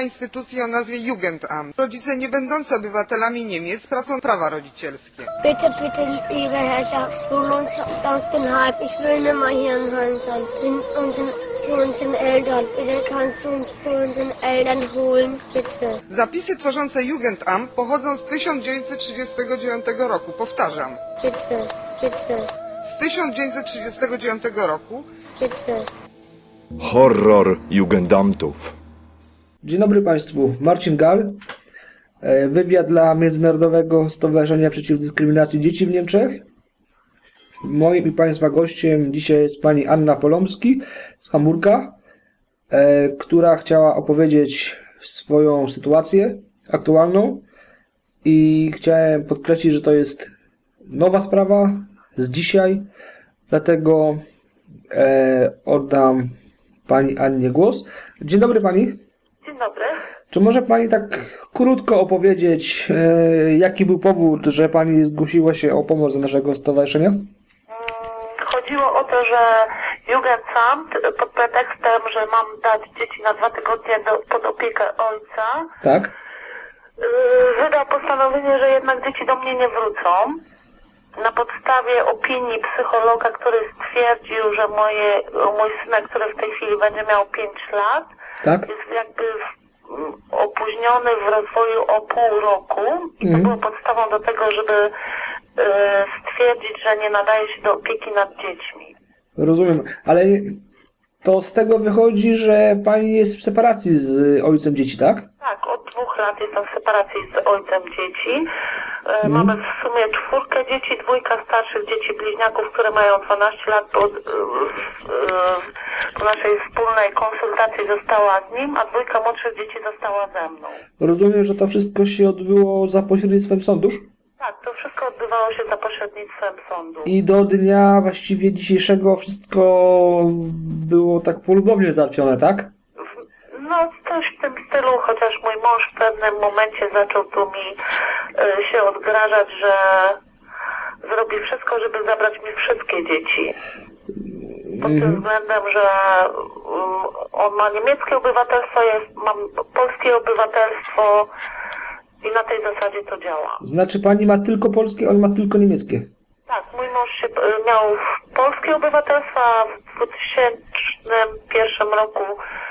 efekcie działania instytucji o nazwie Jugendamt. Rodzice nie będący obywatelami Niemiec tracą prawa rodzicielskie. Bitte, bitte, liebe Herrschaft, hol uns aus den Hype. Ich will nicht mehr hier in Holland sein. Bin unseren, zu unseren Eltern. Bitte kannst du uns zu unseren Eltern holen, bitte. Zapisy tworzące Jugendamt pochodzą z 1939 roku. Powtarzam, Bitte, bitte, z 1939 roku bitte. Horror Jugendamtów. Dzień dobry Państwu, Marcin Gal. E, Wywiad dla Międzynarodowego Stowarzyszenia Przeciw Dyskryminacji Dzieci w Niemczech. Moim i Państwa gościem dzisiaj jest pani Anna Polomski z Hamburga, e, która chciała opowiedzieć swoją sytuację aktualną i chciałem podkreślić, że to jest nowa sprawa z dzisiaj, dlatego e, oddam pani Annie głos. Dzień dobry Pani. Dzień dobry. Czy może Pani tak krótko opowiedzieć, e, jaki był powód, że Pani zgłosiła się o pomoc do naszego stowarzyszenia? Mm, Chodziło o to, że Jugendamt pod pretekstem, że mam dać dzieci na dwa tygodnie do, pod opiekę ojca, Tak? yy, wydał postanowienie, że jednak dzieci do mnie nie wrócą. Na podstawie opinii psychologa, który stwierdził, że moje, mój synek, który w tej chwili będzie miał 5 lat, Tak? jest jakby w, m, opóźniony w rozwoju o pół roku i to Mhm. było podstawą do tego, żeby e, stwierdzić, że nie nadaje się do opieki nad dziećmi. Rozumiem, ale to z tego wychodzi, że Pani jest w separacji z ojcem dzieci, tak? Tak, od dwóch lat jestem w separacji z ojcem dzieci. Mhm. Mamy w sumie czwórkę dzieci, dwójka starszych dzieci bliźniaków, które mają 12 lat. Po, e, e, po naszej wspólnej konsultacji została z nim, a dwójka młodszych dzieci została ze mną. Rozumiem, że to wszystko się odbyło za pośrednictwem sądów Tak, to wszystko odbywało się za pośrednictwem sądu. i do dnia właściwie dzisiejszego wszystko było tak polubownie załatwione, tak? No, coś w tym stylu, chociaż mój mąż w pewnym momencie zaczął tu mi e, się odgrażać, że zrobi wszystko, żeby zabrać mi wszystkie dzieci. Pod tym względem, że um, on ma niemieckie obywatelstwo, ja mam polskie obywatelstwo i na tej zasadzie to działa. Znaczy Pani ma tylko polskie, on ma tylko niemieckie. Tak, mój mąż się, e, miał polskie obywatelstwo, a w 2001 roku, e,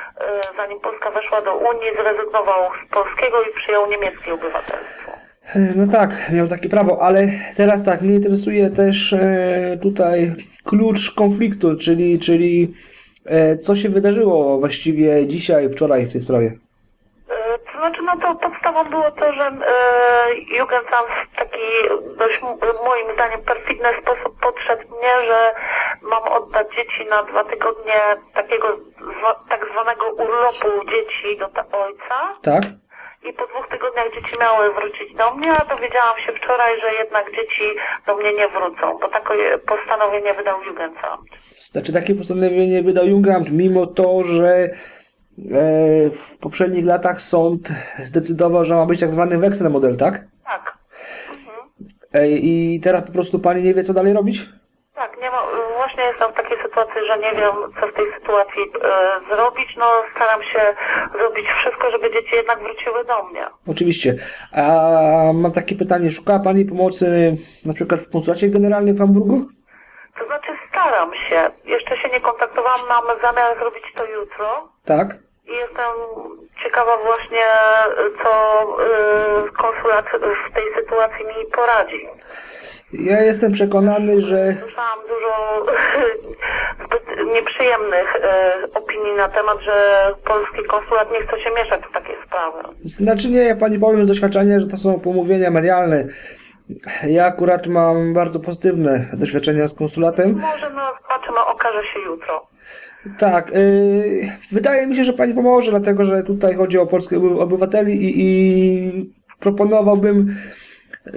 zanim Polska weszła do Unii, zrezygnował z polskiego i przyjął niemieckie obywatelstwo. E, No tak, miał takie prawo, ale teraz tak, mnie interesuje też e, tutaj klucz konfliktu, czyli, czyli e, co się wydarzyło właściwie dzisiaj, wczoraj w tej sprawie. Znaczy, no to podstawą było to, że e, Jugendamt w taki dość moim zdaniem perfidny sposób podszedł mnie, że mam oddać dzieci na dwa tygodnie takiego tak zwanego urlopu dzieci do ojca. Tak? I po dwóch tygodniach dzieci miały wrócić do mnie, a dowiedziałam się wczoraj, że jednak dzieci do mnie nie wrócą, bo takie postanowienie wydał Jugendamt. Znaczy takie postanowienie wydał Jungamt, mimo to, że w poprzednich latach sąd zdecydował, że ma być tak zwany Wexler model, tak? Tak, E, I teraz po prostu pani nie wie, co dalej robić? tak, nie ma, właśnie jestem w takiej sytuacji, że nie wiem, co w tej sytuacji e, zrobić. No, staram się zrobić wszystko, żeby dzieci jednak wróciły do mnie. Oczywiście. A mam takie pytanie, szukała pani pomocy na przykład w konsulacie generalnym w Hamburgu? To znaczy, staram się. Jeszcze się nie kontaktowałam, mam zamiar zrobić to jutro. Tak? Jestem ciekawa właśnie, co y, konsulat w tej sytuacji mi poradzi. Ja jestem przekonany, że Słyszałam dużo zbyt nieprzyjemnych y, opinii na temat, że polski konsulat nie chce się mieszać w takie sprawy. Znaczy nie, ja pani powiem z doświadczenia, że to są pomówienia medialne. Ja akurat mam bardzo pozytywne doświadczenia z konsulatem. Może no zobaczymy, okaże się jutro. Tak, yy, wydaje mi się, że pani pomoże, dlatego że tutaj chodzi o polskich oby- obywateli i, i proponowałbym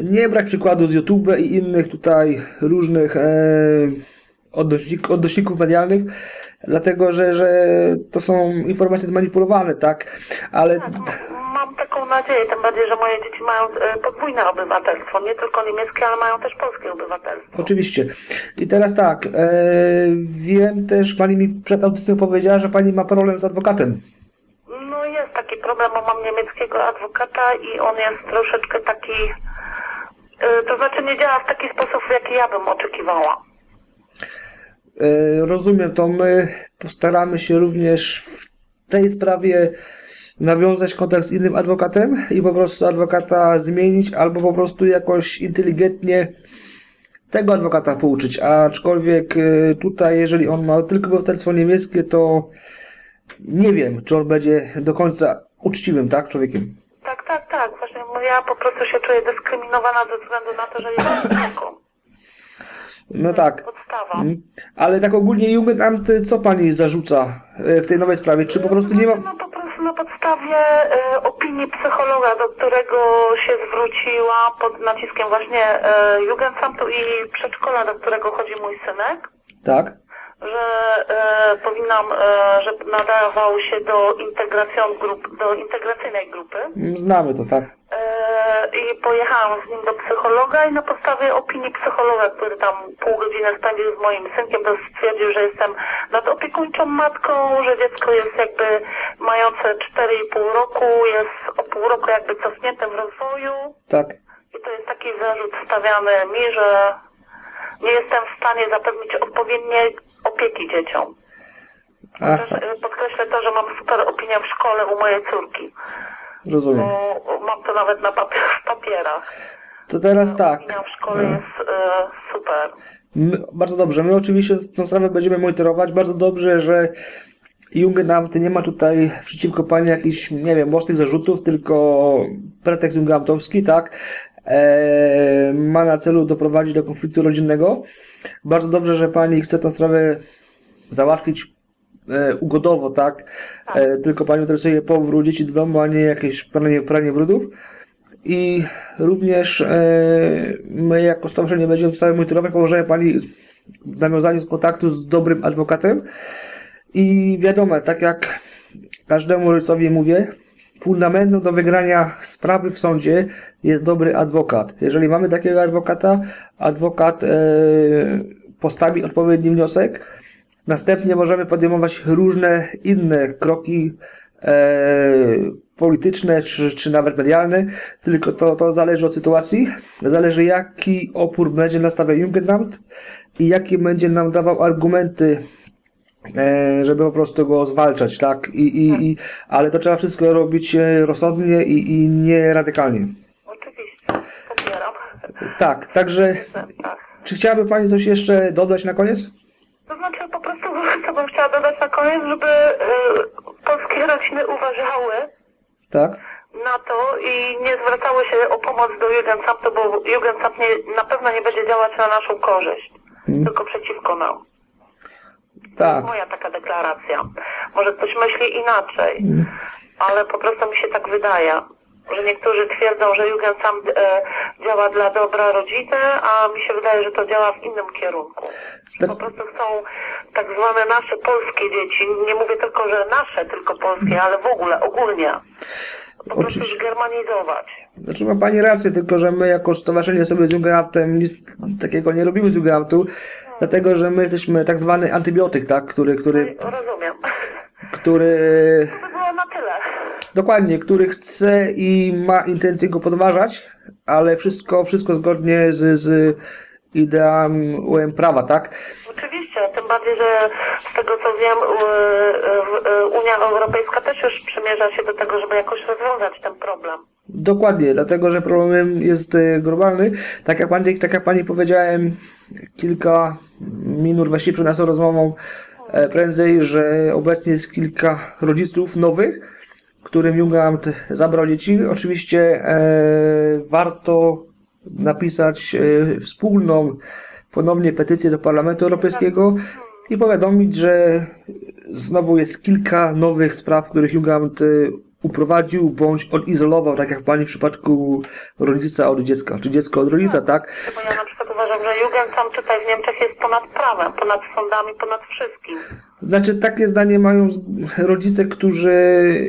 nie brać przykładu z YouTube i innych tutaj różnych e, odnośnik, odnośników medialnych, dlatego że, że to są informacje zmanipulowane, tak? Ale Tak, m- mam taką nadzieję, tym bardziej, że moje dzieci mają y, podwójne obywatelstwo, nie tylko niemieckie, ale mają też polskie obywatelstwo. Oczywiście. I teraz tak, e, wiem też, pani mi przed audycją powiedziała, że pani ma problem z adwokatem. No jest problemu mam niemieckiego adwokata i on jest troszeczkę taki, y, to znaczy nie działa w taki sposób, w jaki ja bym oczekiwała. E, Rozumiem to. My postaramy się również w tej sprawie nawiązać kontakt z innym adwokatem i po prostu adwokata zmienić, albo po prostu jakoś inteligentnie tego adwokata pouczyć. Aczkolwiek e, tutaj, jeżeli on ma tylko obywatelstwo niemieckie, to nie wiem, czy on będzie do końca uczciwym, tak, człowiekiem. Tak, tak, tak. Właśnie no ja po prostu się czuję dyskryminowana ze względu na to, że jestem Polką. No tak. Podstawa. Mm. Ale tak ogólnie Jugendamt, co pani zarzuca e, w tej nowej sprawie? Czy po prostu nie ma... No po prostu na podstawie e, opinii psychologa, do którego się zwróciła pod naciskiem właśnie e, i przedszkola, do którego chodzi mój synek, Tak? Że e, powinnam, e, że nadawał się do grup, do integracyjnej grupy. Znamy to, tak. E, I pojechałam z nim do psychologa i na podstawie opinii psychologa, który tam pół godziny spędził z moim synkiem, to stwierdził, że jestem nadopiekuńczą matką, że dziecko jest jakby mające 4,5 roku, jest o pół roku jakby cofnięte w rozwoju. Tak. I to jest taki zarzut stawiany mi, że nie jestem w stanie zapewnić odpowiedniej opieki dzieciom. Też podkreślę to, że mam super opinię w szkole u mojej córki, rozumiem. bo mam to nawet na papier, w papierach. To teraz tak. Opinia w szkole jest e, super. My, bardzo dobrze. My oczywiście tę sprawę będziemy monitorować. Bardzo dobrze, że Jugendamt nie ma tutaj przeciwko pani jakichś, nie wiem, mocnych zarzutów, tylko pretekst Jugendamtowski, tak? E, ma na celu doprowadzić do konfliktu rodzinnego. Bardzo dobrze, że pani chce tę sprawę załatwić e, ugodowo, tak? E, tylko pani interesuje powrót dzieci do domu, a nie jakieś pranie, pranie brudów. I również e, my jako stowarzyszenie będziemy stale monitorować położenie Pani w nawiązaniu kontaktu z dobrym adwokatem. I wiadomo, tak jak każdemu rodzicowi mówię, fundamentem do wygrania sprawy w sądzie jest dobry adwokat. Jeżeli mamy takiego adwokata, adwokat e, postawi odpowiedni wniosek, następnie możemy podejmować różne inne kroki e, polityczne czy, czy nawet medialne, tylko to, to zależy od sytuacji, zależy jaki opór będzie nastawiał Jugendamt i jakie będzie nam dawał argumenty żeby po prostu go zwalczać, tak? I, i, i, ale to trzeba wszystko robić e, rozsądnie i, i nie radykalnie. Oczywiście, popieram. Tak, także Tak. czy chciałaby Pani coś jeszcze dodać na koniec? To znaczy po prostu co bym chciała dodać na koniec, żeby e, polskie rodziny uważały Tak? na to i nie zwracały się o pomoc do Jugendamtu, bo Jugendamt nie, na pewno nie będzie działać na naszą korzyść, tylko przeciwko nam. To Tak. jest moja taka deklaracja. Może ktoś myśli inaczej, ale po prostu mi się tak wydaje, że niektórzy twierdzą, że Jugendamt e, działa dla dobra rodziny, a mi się wydaje, że to działa w innym kierunku. Po prostu chcą tak zwane nasze polskie dzieci, nie mówię tylko, że nasze, tylko polskie, ale w ogóle, ogólnie, po prostu Oczywiście. zgermanizować. Znaczy ma Pani rację, tylko że my jako stowarzyszenie sobie z Jugendamtem nic takiego nie robimy z Jugendamtu, dlatego że my jesteśmy tak zwany antybiotyk, tak? Który, który, Rozumiem. który To by było na tyle. Dokładnie, który chce i ma intencję go podważać, ale wszystko, wszystko zgodnie z, z ideałem prawa, tak? Oczywiście, tym bardziej, że z tego co wiem, u- u- Unia Europejska też już przymierza się do tego, żeby jakoś rozwiązać ten problem. Dokładnie, dlatego że problem jest e, globalny. Tak jak pani, tak jak pani powiedziałem kilka minut właściwie przed naszą rozmową e, prędzej, że obecnie jest kilka rodziców nowych, którym Jugendamt zabrał dzieci. Oczywiście e, warto napisać e, wspólną ponownie petycję do Parlamentu Europejskiego i powiadomić, że znowu jest kilka nowych spraw, których e, uprowadził bądź odizolował, tak jak w Pani w przypadku rodzica od dziecka, czy dziecko od rodzica, tak? Bo ja na przykład uważam, że Jugendamt tutaj w Niemczech jest ponad prawem, ponad sądami, ponad wszystkim. Znaczy, takie zdanie mają rodzice, którzy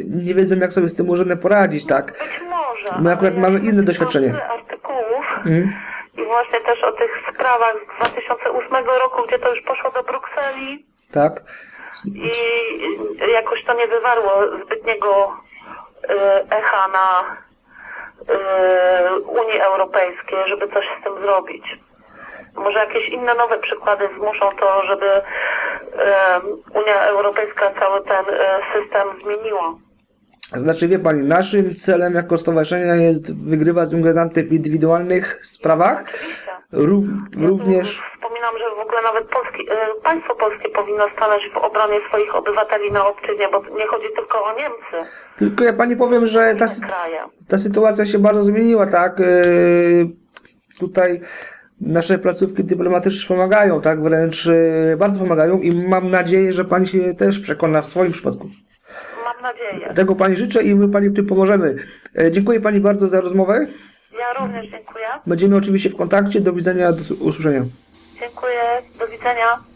nie wiedzą, jak sobie z tym urzędem poradzić, tak? Być może. My akurat mamy inne doświadczenie. artykułów Mhm. i właśnie też o tych sprawach z 2008 roku, gdzie to już poszło do Brukseli Tak? i jakoś to nie wywarło zbytniego echa na y, Unii Europejskiej, żeby coś z tym zrobić. Może jakieś inne nowe przykłady zmuszą to, żeby em, Unia Europejska cały ten e, system zmieniła. Znaczy, wie pani, naszym celem jako stowarzyszenia jest wygrywać z Jugendamtem w indywidualnych sprawach. Oczywiście. Ja również, Wspominam, że w ogóle nawet polski, e, państwo polskie powinno stanąć w obronie swoich obywateli na obczyźnie, bo nie chodzi tylko o Niemcy, tylko ja pani powiem, że ta, ta sytuacja się bardzo zmieniła, tak? Yy, tutaj nasze placówki dyplomatyczne pomagają, tak? Wręcz yy, bardzo pomagają i mam nadzieję, że pani się też przekona w swoim przypadku. Mam nadzieję. Tego pani życzę i my pani w tym pomożemy. Dziękuję pani bardzo za rozmowę. Ja również dziękuję. Będziemy oczywiście w kontakcie. Do widzenia, do usłyszenia. Dziękuję. Do widzenia.